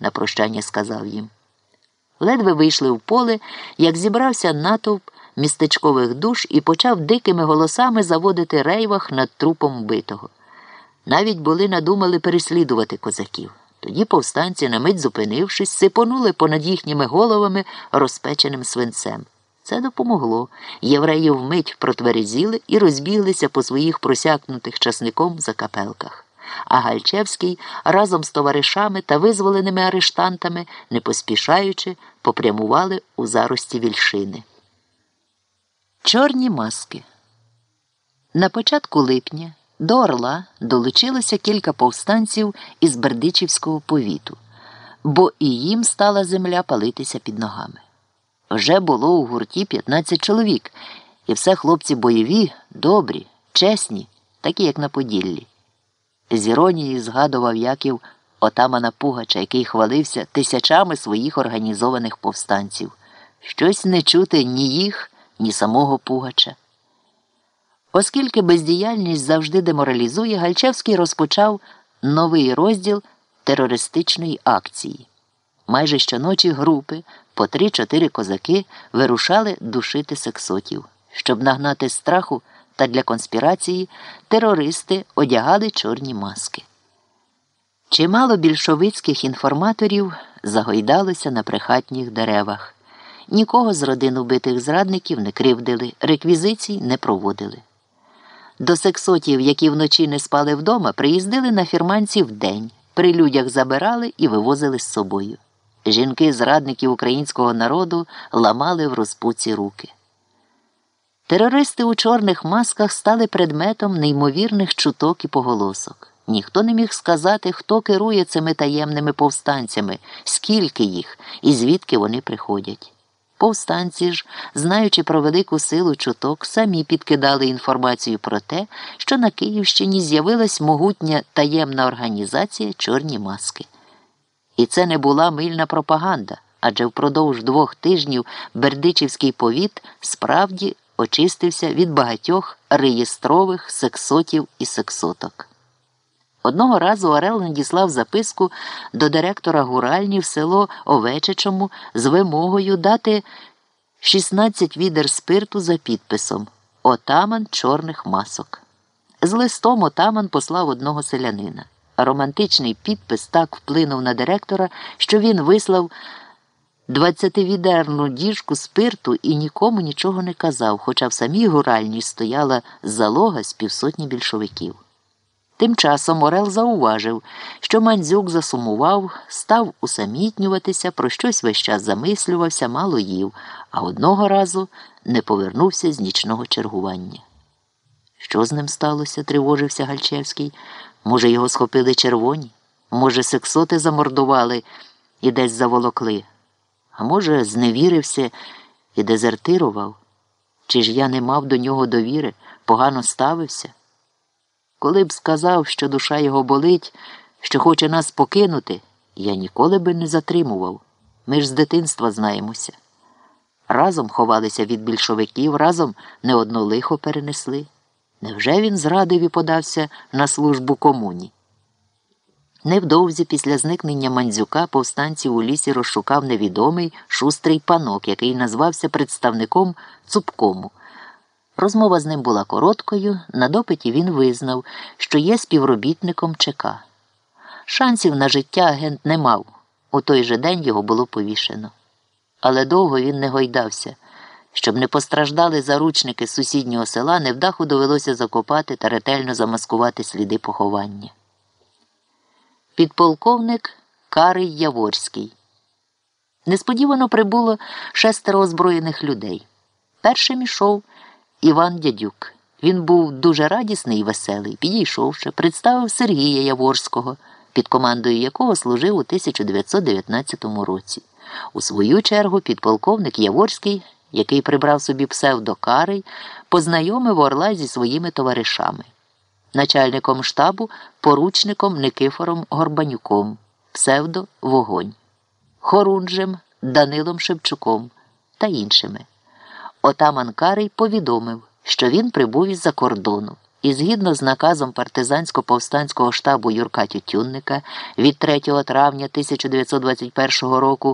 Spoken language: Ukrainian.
на прощання сказав їм. Ледве вийшли в поле, як зібрався натовп містечкових душ і почав дикими голосами заводити рейвах над трупом вбитого. Навіть були надумали переслідувати козаків. Тоді повстанці, на мить зупинившись, сипонули понад їхніми головами розпеченим свинцем. Це допомогло. Євреї вмить протверезіли і розбіглися по своїх просякнутих часником закапелках. А Гальчевський разом з товаришами та визволеними арештантами, не поспішаючи, попрямували у зарості вільшини. Чорні маски. На початку липня до Орла долучилося кілька повстанців із Бердичівського повіту, бо і їм стала земля палитися під ногами. Вже було у гурті 15 чоловік, і все хлопці бойові, добрі, чесні, такі, як на Поділлі. З іронією згадував Яків отамана Пугача, який хвалився тисячами своїх організованих повстанців. Щось не чути ні їх, ні самого Пугача. Оскільки бездіяльність завжди деморалізує, Гальчевський розпочав новий розділ терористичної акції. Майже щоночі групи по три-чотири козаки вирушали душити сексотів. Щоб нагнати страху та для конспірації, терористи одягали чорні маски. Чимало більшовицьких інформаторів загойдалося на прихатніх деревах. Нікого з родин убитих зрадників не кривдили, реквізицій не проводили. До сексотів, які вночі не спали вдома, приїздили на фірманці вдень, при людях забирали і вивозили з собою. Жінки зрадників українського народу ламали в розпуці руки. Терористи у чорних масках стали предметом неймовірних чуток і поголосок. Ніхто не міг сказати, хто керує цими таємними повстанцями, скільки їх і звідки вони приходять. Повстанці ж, знаючи про велику силу чуток, самі підкидали інформацію про те, що на Київщині з'явилась могутня таємна організація Чорні маски. І це не була мильна пропаганда, адже впродовж двох тижнів Бердичівський повіт справді очистився від багатьох реєстрових сексотів і сексоток. Одного разу Орел надіслав записку до директора гуральні в село Овечичому з вимогою дати 16 відер спирту за підписом Отаман чорних масок. З листом отаман послав одного селянина. Романтичний підпис так вплинув на директора, що він вислав двадцятивідерну діжку спирту і нікому нічого не казав, хоча в самій гуральні стояла залога з півсотні більшовиків. Тим часом Орел зауважив, що мандзюк засумував, став усамітнюватися, про щось весь час замислювався, мало їв, а одного разу не повернувся з нічного чергування. Що з ним сталося? тривожився Гальчевський. Може, його схопили червоні? Може, сексоти замордували і десь заволокли, а може, зневірився і дезертирував? Чи ж я не мав до нього довіри, погано ставився? Коли б сказав, що душа його болить, що хоче нас покинути, я ніколи би не затримував. Ми ж з дитинства знаємося. Разом ховалися від більшовиків, разом не одно лихо перенесли. Невже він зрадив і подався на службу комуні? Невдовзі після зникнення мандзюка повстанців у лісі розшукав невідомий шустрий панок, який назвався представником цупкому. Розмова з ним була короткою, на допиті він визнав, що є співробітником ЧК. Шансів на життя агент не мав. У той же день його було повішено. Але довго він не гойдався. Щоб не постраждали заручники сусіднього села, невдаху довелося закопати та ретельно замаскувати сліди поховання. Підполковник Карий Яворський. Несподівано прибуло шестеро озброєних людей. Першим ішов Іван Дядюк. Він був дуже радісний і веселий, підійшовши, представив Сергія Яворського, під командою якого служив у 1919 році. У свою чергу підполковник Яворський, який прибрав собі псевдокарий, познайомив Орла зі своїми товаришами, начальником штабу, поручником Никифором Горбанюком, псевдо Вогонь, Хорунжем Данилом Шевчуком та іншими. Отаман Карий повідомив, що він прибув із-за кордону і згідно з наказом партизансько-повстанського штабу Юрка Тютюнника від 3 травня 1921 року